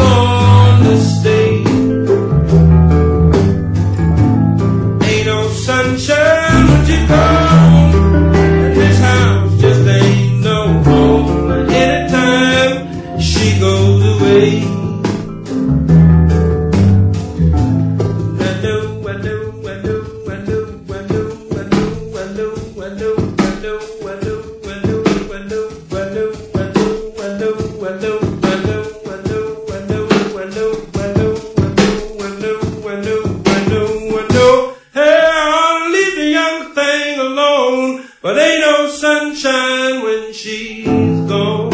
born to stay. But ain't no sunshine when she's gone.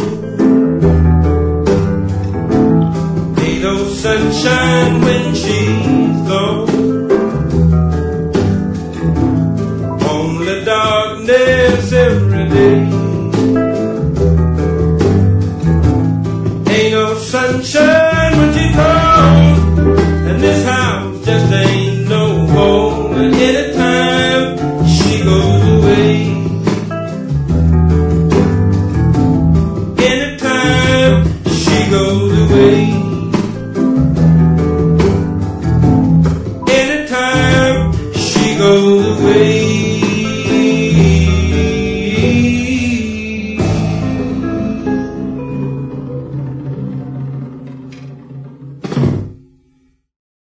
Ain't no sunshine when she's gone. Only darkness every day. Ain't no sunshine Anytime she goes away.